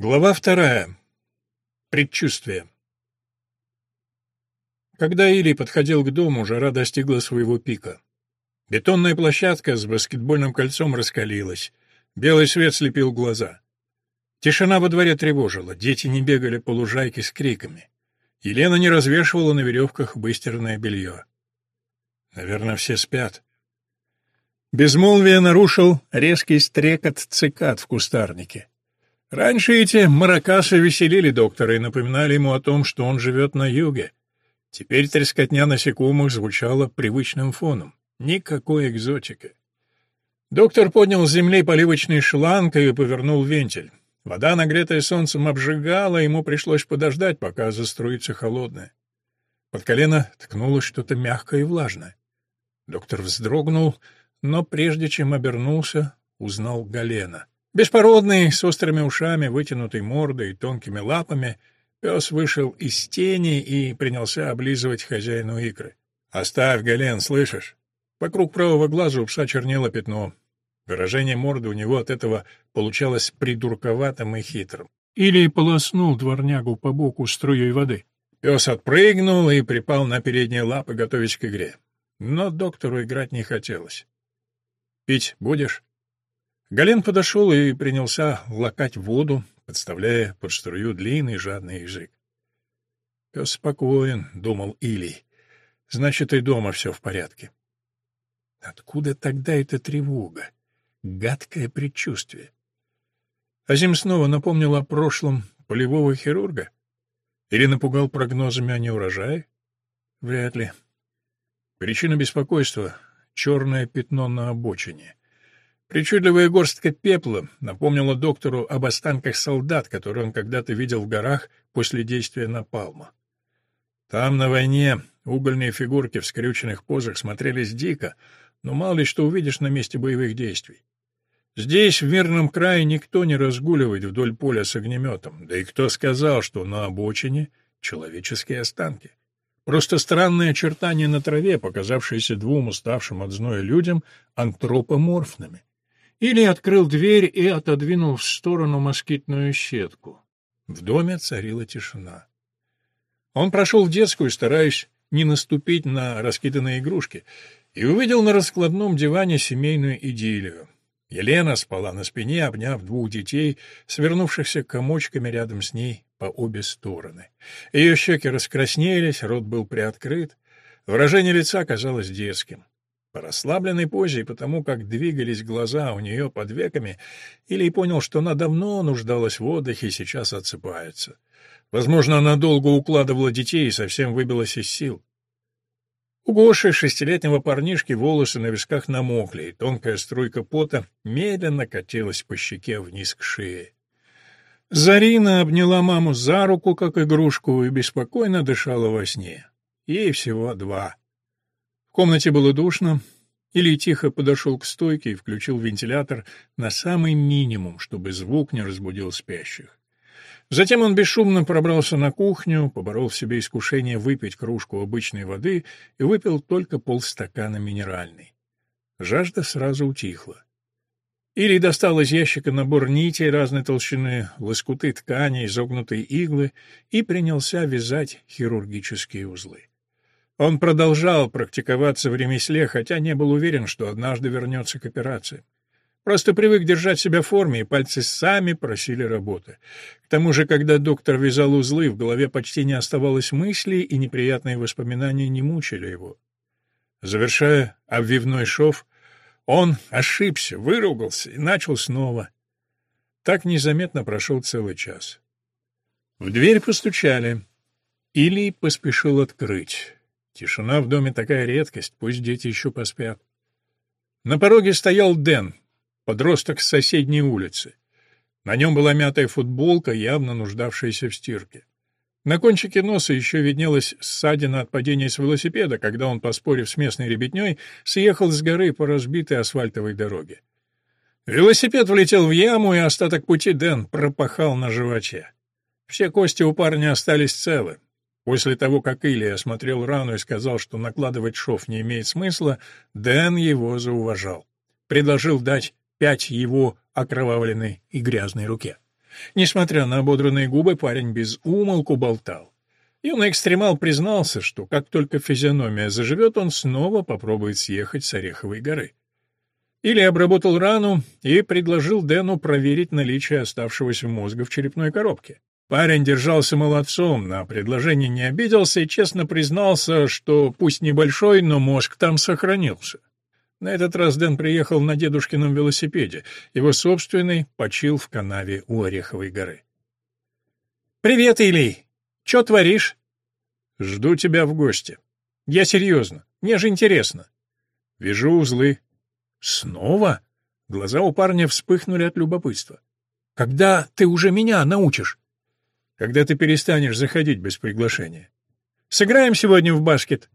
Глава вторая. Предчувствие. Когда Или подходил к дому, жара достигла своего пика. Бетонная площадка с баскетбольным кольцом раскалилась. Белый свет слепил глаза. Тишина во дворе тревожила, дети не бегали по лужайке с криками. Елена не развешивала на веревках выстиранное белье. Наверное, все спят. Безмолвие нарушил резкий стрекот цикад в кустарнике. Раньше эти маракасы веселили доктора и напоминали ему о том, что он живет на юге. Теперь трескотня насекомых звучала привычным фоном. Никакой экзотики. Доктор поднял с земли поливочный шланг и повернул вентиль. Вода, нагретая солнцем, обжигала, ему пришлось подождать, пока заструится холодная. Под колено ткнулось что-то мягкое и влажное. Доктор вздрогнул, но прежде чем обернулся, узнал Галена. Беспородный, с острыми ушами, вытянутой мордой и тонкими лапами, пес вышел из тени и принялся облизывать хозяину икры. «Оставь, Гален, слышишь?» Вокруг правого глаза у пса чернело пятно. Выражение морды у него от этого получалось придурковатым и хитрым. Или полоснул дворнягу по боку струей воды. Пес отпрыгнул и припал на передние лапы, готовясь к игре. Но доктору играть не хотелось. «Пить будешь?» Гален подошел и принялся лакать воду, подставляя под струю длинный жадный язык. «Пес спокоен», — думал Илий. «Значит, и дома все в порядке». Откуда тогда эта тревога? Гадкое предчувствие. Азим снова напомнил о прошлом полевого хирурга? Или напугал прогнозами о неурожае? Вряд ли. Причина беспокойства — черное пятно на обочине. Причудливая горстка пепла напомнила доктору об останках солдат, которые он когда-то видел в горах после действия напалма. Там, на войне, угольные фигурки в скрюченных позах смотрелись дико, но мало ли что увидишь на месте боевых действий. Здесь, в мирном крае, никто не разгуливает вдоль поля с огнеметом, да и кто сказал, что на обочине человеческие останки? Просто странные очертания на траве, показавшиеся двум уставшим от зноя людям антропоморфными. Или открыл дверь и отодвинул в сторону москитную сетку. В доме царила тишина. Он прошел в детскую, стараясь не наступить на раскиданные игрушки, и увидел на раскладном диване семейную идиллию. Елена спала на спине, обняв двух детей, свернувшихся комочками рядом с ней по обе стороны. Ее щеки раскраснелись, рот был приоткрыт, выражение лица казалось детским. По расслабленной позе и потому, как двигались глаза у нее под веками, Илий понял, что она давно нуждалась в отдыхе и сейчас отсыпается. Возможно, она долго укладывала детей и совсем выбилась из сил. У Гоши, шестилетнего парнишки, волосы на висках намокли, и тонкая струйка пота медленно катилась по щеке вниз к шее. Зарина обняла маму за руку, как игрушку, и беспокойно дышала во сне. Ей всего два. В комнате было душно. Или тихо подошел к стойке и включил вентилятор на самый минимум, чтобы звук не разбудил спящих. Затем он бесшумно пробрался на кухню, поборол в себе искушение выпить кружку обычной воды и выпил только полстакана минеральной. Жажда сразу утихла. Или достал из ящика набор нитей разной толщины, лоскуты ткани, изогнутые иглы и принялся вязать хирургические узлы. Он продолжал практиковаться в ремесле, хотя не был уверен, что однажды вернется к операции. Просто привык держать себя в форме, и пальцы сами просили работы. К тому же, когда доктор вязал узлы, в голове почти не оставалось мыслей, и неприятные воспоминания не мучили его. Завершая обвивной шов, он ошибся, выругался и начал снова. Так незаметно прошел целый час. В дверь постучали. Или поспешил открыть. Тишина в доме такая редкость, пусть дети еще поспят. На пороге стоял Дэн, подросток с соседней улицы. На нем была мятая футболка, явно нуждавшаяся в стирке. На кончике носа еще виднелась ссадина от падения с велосипеда, когда он, поспорив с местной ребятней, съехал с горы по разбитой асфальтовой дороге. Велосипед влетел в яму, и остаток пути Дэн пропахал на животе. Все кости у парня остались целы. После того, как Илья осмотрел рану и сказал, что накладывать шов не имеет смысла, Дэн его зауважал. Предложил дать пять его окровавленной и грязной руке. Несмотря на ободранные губы, парень без умолку болтал. Юный экстремал признался, что как только физиономия заживет, он снова попробует съехать с Ореховой горы. Или обработал рану и предложил Дэну проверить наличие оставшегося мозга в черепной коробке. Парень держался молодцом, на предложение не обиделся и честно признался, что пусть небольшой, но мозг там сохранился. На этот раз Дэн приехал на дедушкином велосипеде. Его собственный почил в канаве у Ореховой горы. «Привет, Илий! Чё творишь?» «Жду тебя в гости. Я серьезно. Мне же интересно». «Вижу узлы». «Снова?» Глаза у парня вспыхнули от любопытства. «Когда ты уже меня научишь?» Когда ты перестанешь заходить без приглашения. Сыграем сегодня в баскет.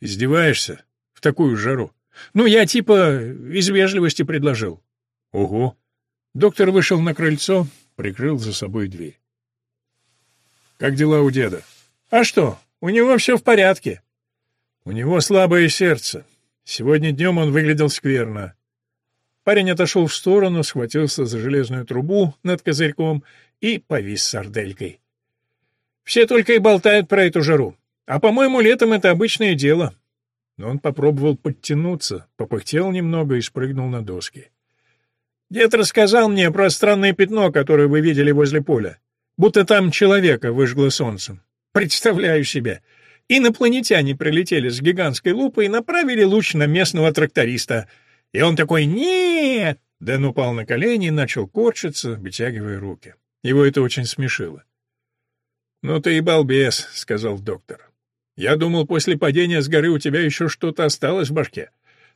Издеваешься? В такую жару. Ну, я типа из вежливости предложил. Ого. Доктор вышел на крыльцо, прикрыл за собой дверь. Как дела у деда? А что? У него все в порядке. У него слабое сердце. Сегодня днем он выглядел скверно. Парень отошел в сторону, схватился за железную трубу над козырьком и повис сарделькой. Все только и болтают про эту жару. А, по-моему, летом это обычное дело. Но он попробовал подтянуться, попыхтел немного и спрыгнул на доски. Дед рассказал мне про странное пятно, которое вы видели возле поля. Будто там человека выжгло солнцем. Представляю себе. Инопланетяне прилетели с гигантской лупой и направили луч на местного тракториста. И он такой «Нет!» Дэн упал на колени и начал корчиться, вытягивая руки. Его это очень смешило. «Ну ты и балбес», — сказал доктор. «Я думал, после падения с горы у тебя еще что-то осталось в башке.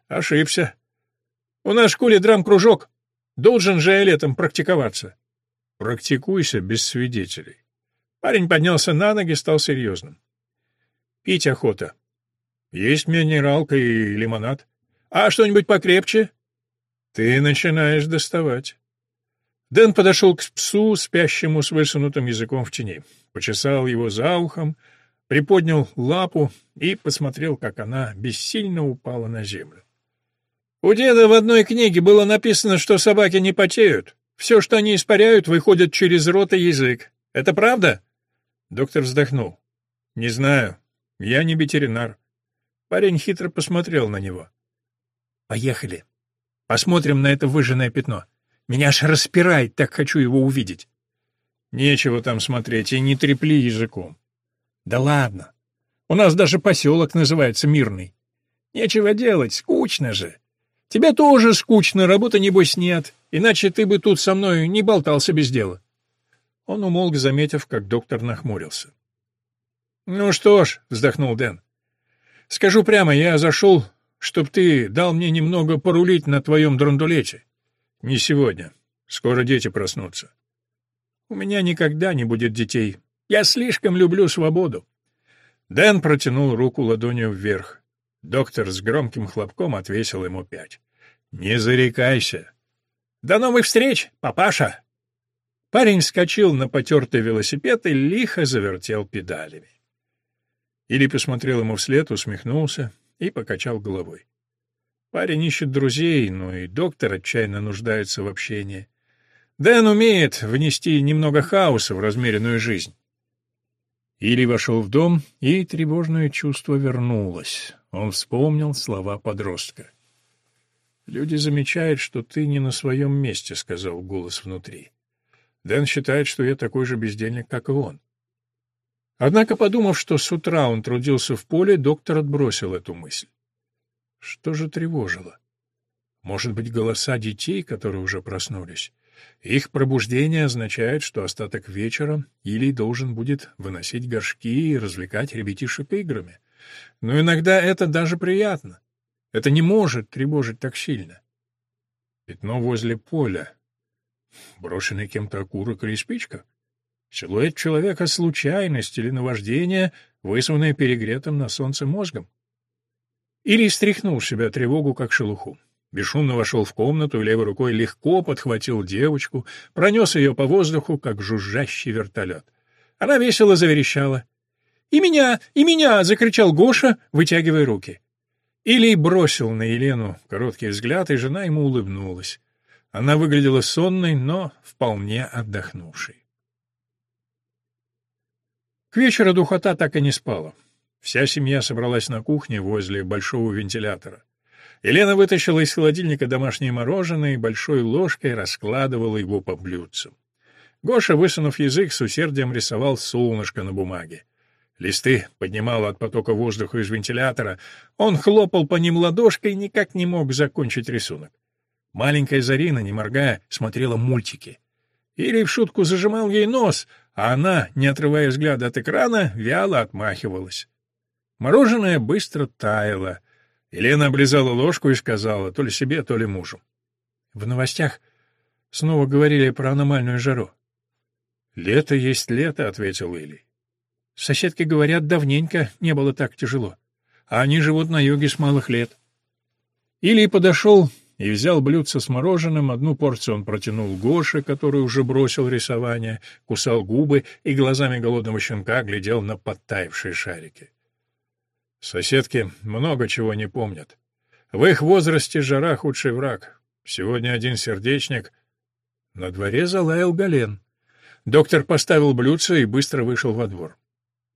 Ошибся. У нас в школе драм-кружок. Должен же я летом практиковаться». «Практикуйся без свидетелей». Парень поднялся на ноги, стал серьезным. «Пить охота. Есть минералка и лимонад. А что-нибудь покрепче?» «Ты начинаешь доставать». Дэн подошел к псу, спящему с высунутым языком в тени, почесал его за ухом, приподнял лапу и посмотрел, как она бессильно упала на землю. У деда в одной книге было написано, что собаки не потеют. Все, что они испаряют, выходит через рот и язык. Это правда? Доктор вздохнул. Не знаю. Я не ветеринар. Парень хитро посмотрел на него. Поехали. Посмотрим на это выжженное пятно. Меня аж распирает, так хочу его увидеть. Нечего там смотреть, и не трепли языком. Да ладно. У нас даже поселок называется Мирный. Нечего делать, скучно же. Тебе тоже скучно, работы небось нет, иначе ты бы тут со мной не болтался без дела. Он умолк, заметив, как доктор нахмурился. «Ну что ж», — вздохнул Дэн, — «скажу прямо, я зашел, чтоб ты дал мне немного порулить на твоем драндулете. Не сегодня. Скоро дети проснутся. У меня никогда не будет детей. Я слишком люблю свободу. Дэн протянул руку ладонью вверх. Доктор с громким хлопком отвесил ему пять. «Не зарекайся!» «До новых встреч, папаша!» Парень вскочил на потертый велосипед и лихо завертел педалями. Или посмотрел ему вслед, усмехнулся и покачал головой. Парень ищет друзей, но и доктор отчаянно нуждается в общении. Дэн умеет внести немного хаоса в размеренную жизнь. Или вошел в дом, и тревожное чувство вернулось. Он вспомнил слова подростка. «Люди замечают, что ты не на своем месте», — сказал голос внутри. Дэн считает, что я такой же бездельник, как и он. Однако, подумав, что с утра он трудился в поле, доктор отбросил эту мысль. Что же тревожило? Может быть, голоса детей, которые уже проснулись? Их пробуждение означает, что остаток вечера Или должен будет выносить горшки и развлекать ребятишек играми. Но иногда это даже приятно. Это не может тревожить так сильно. Пятно возле поля. Брошенный кем-то окурок или спичка. Силуэт человека — случайность или наваждение, вызванное перегретым на солнце мозгом. Или стряхнул с себя тревогу, как шелуху. Бесшумно вошел в комнату и левой рукой легко подхватил девочку, пронес ее по воздуху, как жужжащий вертолет. Она весело заверещала. «И меня! И меня!» — закричал Гоша, вытягивая руки. Илий бросил на Елену короткий взгляд, и жена ему улыбнулась. Она выглядела сонной, но вполне отдохнувшей. К вечеру духота так и не спала. Вся семья собралась на кухне возле большого вентилятора. Елена вытащила из холодильника домашнее мороженое и большой ложкой раскладывала его по блюдцам. Гоша, высунув язык, с усердием рисовал солнышко на бумаге. Листы поднимало от потока воздуха из вентилятора. Он хлопал по ним ладошкой и никак не мог закончить рисунок. Маленькая Зарина, не моргая, смотрела мультики. Или в шутку зажимал ей нос, а она, не отрывая взгляда от экрана, вяло отмахивалась. Мороженое быстро таяло. Елена облизала ложку и сказала, то ли себе, то ли мужу. В новостях снова говорили про аномальную жару. «Лето есть лето», — ответил Илий. «Соседки говорят, давненько не было так тяжело. А они живут на юге с малых лет». Илий подошел и взял блюдце с мороженым, одну порцию он протянул Гоше, который уже бросил рисование, кусал губы и глазами голодного щенка глядел на подтаявшие шарики. Соседки много чего не помнят. В их возрасте жара — худший враг. Сегодня один сердечник. На дворе залаял Гален. Доктор поставил блюдце и быстро вышел во двор.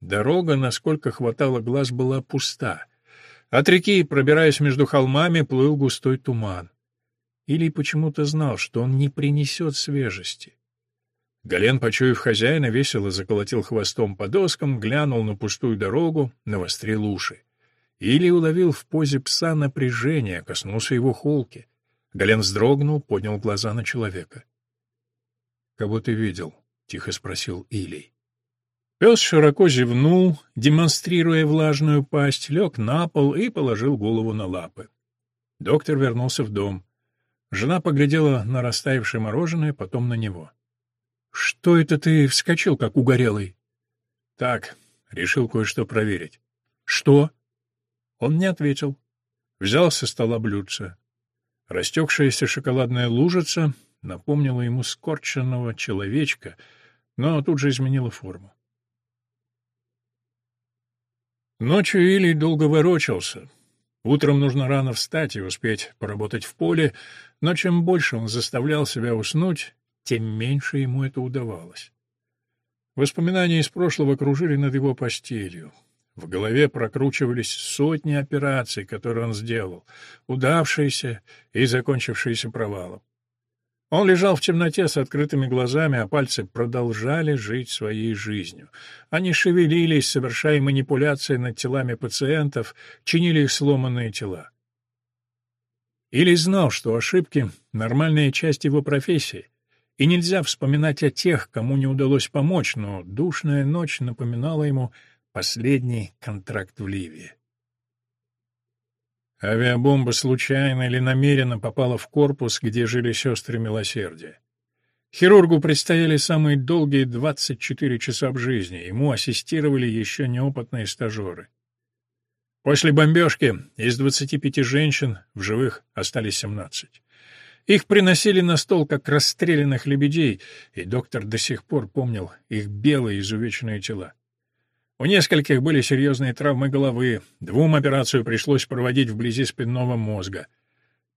Дорога, насколько хватало глаз, была пуста. От реки, пробираясь между холмами, плыл густой туман. Или почему-то знал, что он не принесет свежести. Гален, почуяв хозяина, весело заколотил хвостом по доскам, глянул на пустую дорогу, навострил уши. Или уловил в позе пса напряжение, коснулся его холки. Гален вздрогнул, поднял глаза на человека. — Кого ты видел? — тихо спросил Илий. Пес широко зевнул, демонстрируя влажную пасть, лег на пол и положил голову на лапы. Доктор вернулся в дом. Жена поглядела на растаявшее мороженое, потом на него. — Что это ты вскочил, как угорелый? — Так, решил кое-что проверить. — Что? Он не ответил. Взял со стола блюдце. Растекшаяся шоколадная лужица напомнила ему скорченного человечка, но тут же изменила форму. Ночью Илий долго ворочался. Утром нужно рано встать и успеть поработать в поле, но чем больше он заставлял себя уснуть, тем меньше ему это удавалось. Воспоминания из прошлого кружили над его постелью. В голове прокручивались сотни операций, которые он сделал, удавшиеся и закончившиеся провалом. Он лежал в темноте с открытыми глазами, а пальцы продолжали жить своей жизнью. Они шевелились, совершая манипуляции над телами пациентов, чинили их сломанные тела. Или знал, что ошибки — нормальная часть его профессии, и нельзя вспоминать о тех, кому не удалось помочь, но душная ночь напоминала ему последний контракт в Ливии. Авиабомба случайно или намеренно попала в корпус, где жили сестры милосердия. Хирургу предстояли самые долгие 24 часа в жизни, ему ассистировали еще неопытные стажеры. После бомбежки из 25 женщин в живых остались 17. Их приносили на стол, как расстрелянных лебедей, и доктор до сих пор помнил их белые изувеченные тела. У нескольких были серьезные травмы головы, двум операцию пришлось проводить вблизи спинного мозга.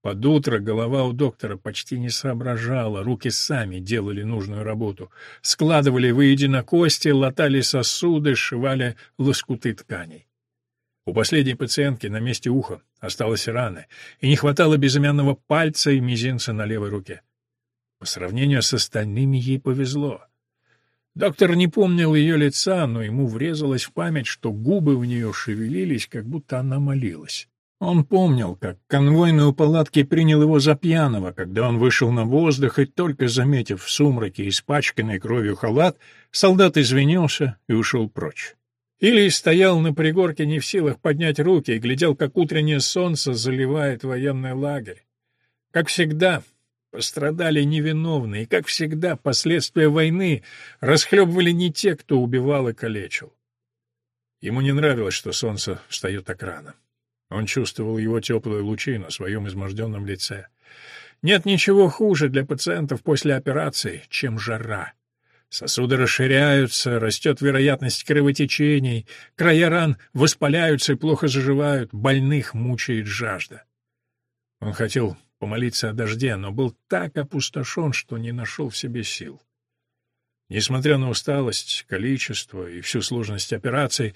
Под утро голова у доктора почти не соображала, руки сами делали нужную работу. Складывали воедино кости, латали сосуды, сшивали лоскуты тканей. У последней пациентки на месте уха осталась рана, и не хватало безымянного пальца и мизинца на левой руке. По сравнению с остальными ей повезло. Доктор не помнил ее лица, но ему врезалось в память, что губы в нее шевелились, как будто она молилась. Он помнил, как конвойный у палатки принял его за пьяного, когда он вышел на воздух и, только заметив в сумраке испачканный кровью халат, солдат извинился и ушел прочь. Или стоял на пригорке не в силах поднять руки и глядел, как утреннее солнце заливает военный лагерь. Как всегда, Пострадали невиновные, и, как всегда, последствия войны расхлебывали не те, кто убивал и калечил. Ему не нравилось, что солнце встает так рано. Он чувствовал его теплые лучи на своем изможденном лице. Нет ничего хуже для пациентов после операции, чем жара. Сосуды расширяются, растет вероятность кровотечений, края ран воспаляются и плохо заживают, больных мучает жажда. Он хотел помолиться о дожде, но был так опустошен, что не нашел в себе сил. Несмотря на усталость, количество и всю сложность операций,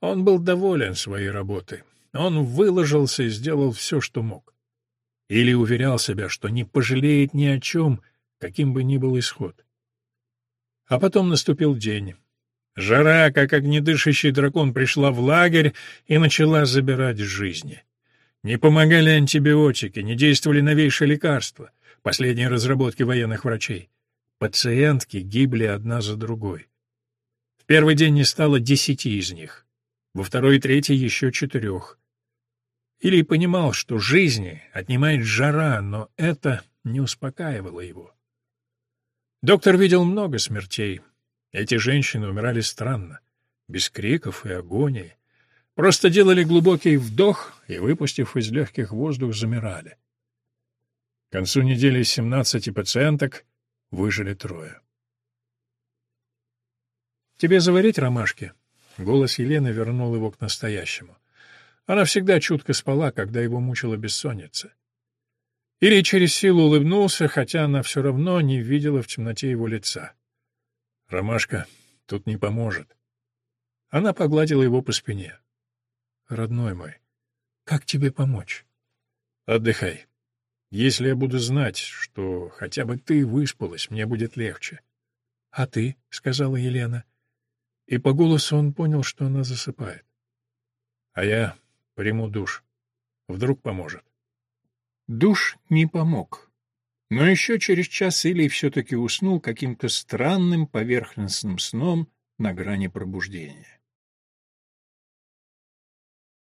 он был доволен своей работой. Он выложился и сделал все, что мог. Или уверял себя, что не пожалеет ни о чем, каким бы ни был исход. А потом наступил день. Жара, как огнедышащий дракон, пришла в лагерь и начала забирать жизни. Не помогали антибиотики, не действовали новейшие лекарства, последние разработки военных врачей. Пациентки гибли одна за другой. В первый день не стало десяти из них, во второй и третий еще четырех. Или понимал, что жизни отнимает жара, но это не успокаивало его. Доктор видел много смертей. Эти женщины умирали странно, без криков и агонии. Просто делали глубокий вдох и, выпустив из легких воздух, замирали. К концу недели из 17 пациенток выжили трое. «Тебе заварить ромашки?» Голос Елены вернул его к настоящему. Она всегда чутко спала, когда его мучила бессонница. Или через силу улыбнулся, хотя она все равно не видела в темноте его лица. «Ромашка тут не поможет». Она погладила его по спине. «Родной мой, как тебе помочь?» «Отдыхай. Если я буду знать, что хотя бы ты выспалась, мне будет легче». «А ты?» — сказала Елена. И по голосу он понял, что она засыпает. «А я приму душ. Вдруг поможет». Душ не помог. Но еще через час Илий все-таки уснул каким-то странным поверхностным сном на грани пробуждения.